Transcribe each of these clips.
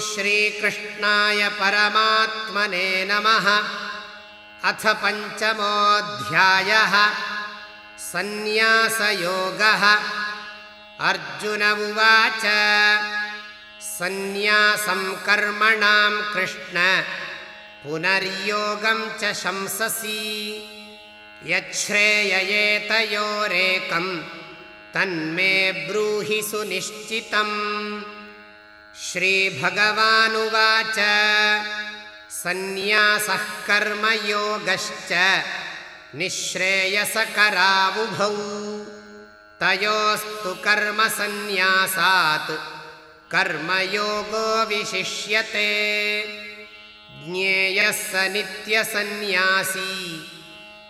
श्रीकृष्णाय परमात्मने नमः। अथ पञ्चमोऽध्यायः। सन्न्यासयोगः। अर्जुन उवाच सन्न्यासं कर्मणां कृष्ण पुनर्योगं च शंससि। यच्छ्रेययेतयोरेकम् तन्मे ब्रूहि सुनिश्चितम् श्रीभगवानुवाच। सन्न्यासः कर्मयोगश्च निःश्रेयसकरावुभौ। तयोस्तु कर्मसन्न्यासात् कर्मयोगो विशिष्यते। ज्ञेयः स नित्यसन्न्यासी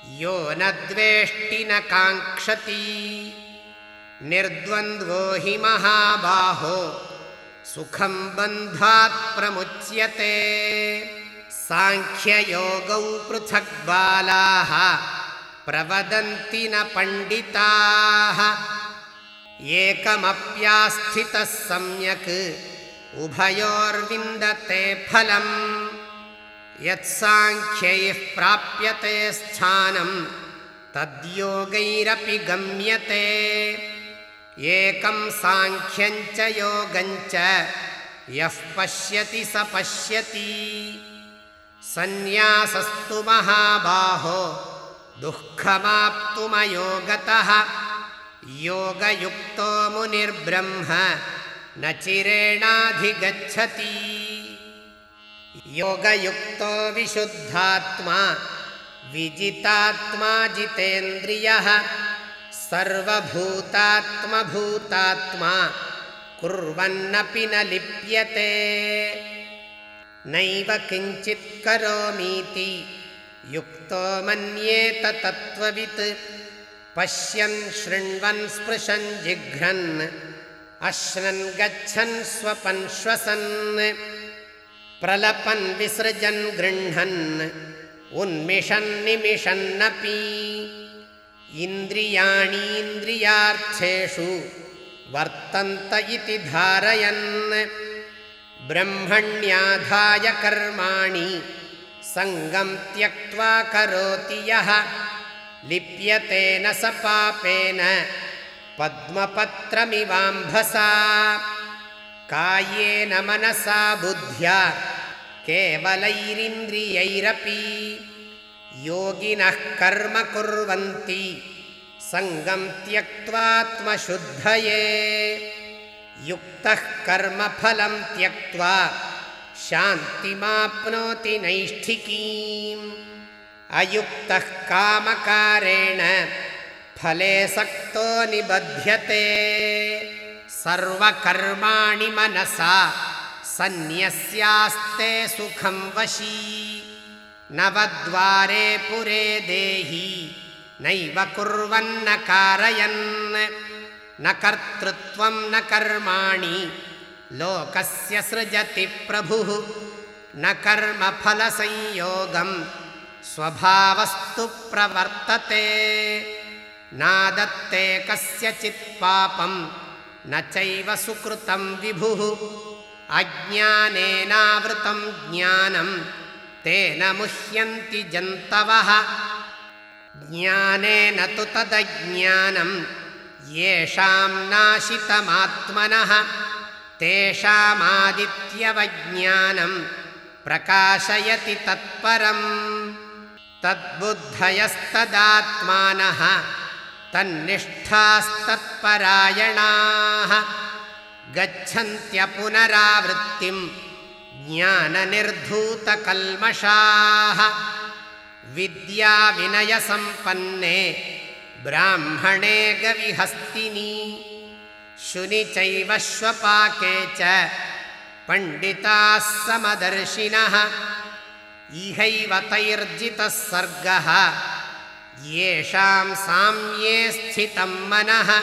यो न द्वेष्टि न काङ्क्षति। निर्द्वन्द्वो हि महाबाहो सुखं बन्धात् प्रमुच्यते। साङ्ख्ययोगौ पृथग्बालाः प्रवदन्ति न पण्डिताः। एकमप्यास्थितः सम्यक् उभयोर्विन्दते फलम्। यत्साङ्ख्यैः प्राप्यते स्थानं तद्योगैरपि गम्यते एकं साङ्ख्यञ्च योगञ्च यः पश्यति स पश्यति। सन्न्यासस्तु महाबाहो दुःखमाप्तुमयोगतः। योगयुक्तो मुनिर्ब्रह्म न चिरेणाधिगच्छति। योगयुक्तो विशुद्धात्मा विजितात्मा जितेन्द्रियः सर्वभूतात्मभूतात्मा कुर्वन्नपि न लिप्यते। नैव किञ्चित् करोमीति युक्तो मन्येत तत्त्ववित्। पश्यन् शृण्वन् स्पृशन् जिघ्रन् अश्नन् गच्छन् स्वपन् श्वसन्। प्रलपन् विसृजन् गृह्णन् उन्मिषन्निमिषन्नपि इन्द्रियाणीन्द्रियार्थेषु वर्तन्त इति धारयन् ब्रह्मण्याधाय कर्माणि सङ्गं त्यक्त्वा करोति यः लिप्यते न स पापेन पद्मपत्रमिवाम्भसा कायेन मनसा बुद्ध्या केवलैरिन्द्रियैरपि योगिनः कर्म कुर्वन्ति। सङ्गं त्यक्त्वात्मशुद्धये युक्तः कर्मफलं त्यक्त्वा शान्तिमाप्नोति नैष्ठिकीम्। अयुक्तः कामकारेण फले सक्तो निबध्यते। सर्वकर्माणि मनसा सन्न्यस्यास्ते सुखं वशी नवद्वारे पुरे देही नैव कुर्वन्न कारयन्। न कर्तृत्वं न कर्माणि लोकस्य सृजति प्रभुः। न कर्मफलसंयोगं स्वभावस्तु प्रवर्तते। नादत्ते कस्यचित् पापं न चैव सुकृतं विभुः। अज्ञानेनावृतं ज्ञानं तेन मुह्यन्ति जन्तवः। ज्ञानेन तु तदज्ञानं येषां नाशितमात्मनः। तेषामादित्यवज्ञानं प्रकाशयति तत्परम्। तद्बुद्धयस्तदात्मानः तन्निष्ठास्तत्परायणाः। गच्छन्त्यपुनरावृत्तिं ज्ञाननिर्धूतकल्मषाः। विद्याविनयसम्पन्ने ब्राह्मणे गविहस्तिनी। शुनि चैव श्वपाके च पण्डिताः समदर्शिनः इहैव तैर्जितः सर्गः। येषां साम्ये स्थितं मनः।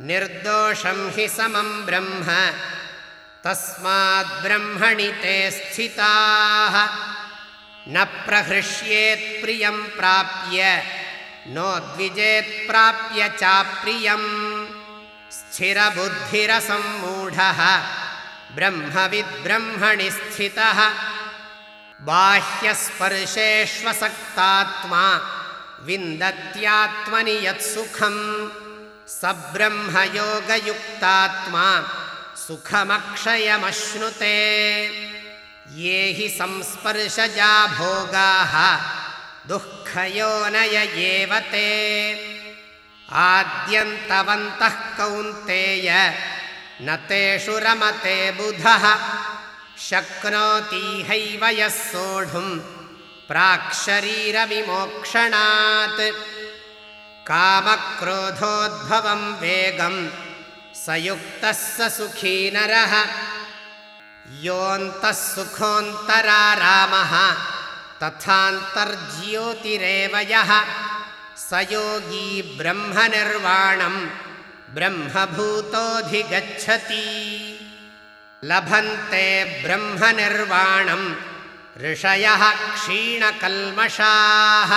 निर्दोषं हि समं ब्रह्म तस्माद्ब्रह्मणि ते स्थिताः। न प्रहृष्येत्प्रियं प्राप्य नोद्विजेत्प्राप्य चाप्रियम् स्थिरबुद्धिरसम्मूढः ब्रह्मविद्ब्रह्मणि स्थितः। बाह्यस्पर्शेष्वसक्तात्मा विन्दत्यात्मनि यत्सुखम्। स ब्रह्मयोगयुक्तात्मा सुखमक्षयमश्नुते। ये हि संस्पर्शजा भोगाः दुःखयोनय एव ते। आद्यन्तवन्तः कौन्तेय न तेषु रमते बुधः। शक्नोतीहैव यः सोढुम् प्राक्शरीरविमोक्षणात्। कामक्रोधोद्भवं वेगं स युक्तः स सुखी नरः। योऽन्तः सुखोऽन्तरारामः तथान्तर्ज्योतिरेव यः। स योगी ब्रह्मनिर्वाणं ब्रह्मभूतोऽधिगच्छति। लभन्ते ब्रह्मनिर्वाणं ऋषयः क्षीणकल्मषाः।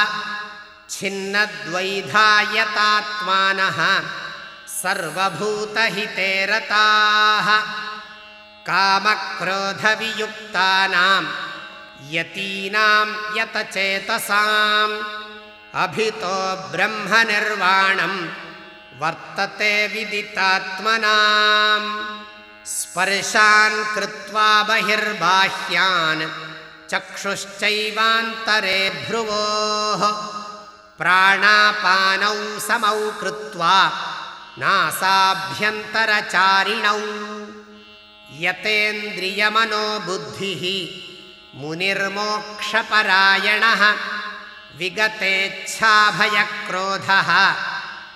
छिन्नद्वैधायतात्मानः सर्वभूतहिते रताः कामक्रोधवियुक्तानां यतीनां यतचेतसाम्। अभितो ब्रह्मनिर्वाणं वर्तते विदितात्मनाम्। स्पर्शान् कृत्वा बहिर्बाह्यान् चक्षुश्चैवान्तरे भ्रुवोः। प्राणापानौ समौ कृत्वा नासाभ्यन्तरचारिणौ। यतेन्द्रियमनोबुद्धिः मुनिर्मोक्षपरायणः। विगतेच्छाभयक्रोधः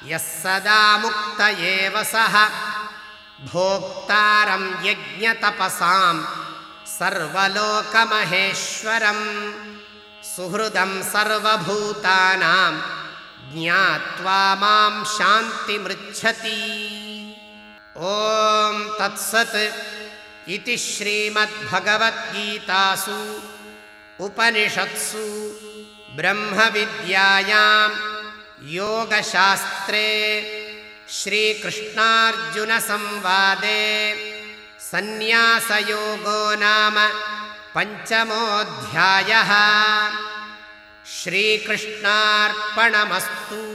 यः सदा मुक्त एव सः। भोक्तारं यज्ञतपसां सर्वलोकमहेश्वरम्। सुहृदं सर्वभूतानां ज्ञात्वा मां शान्तिमृच्छति। ॐ तत्सत् इति श्रीमद्भगवद्गीतासु उपनिषत्सु ब्रह्मविद्यायां योगशास्त्रे श्रीकृष्णार्जुनसंवादे सन्न्यासयोगो नाम पञ्चमोऽध्यायः श्रीकृष्णार्पणमस्तु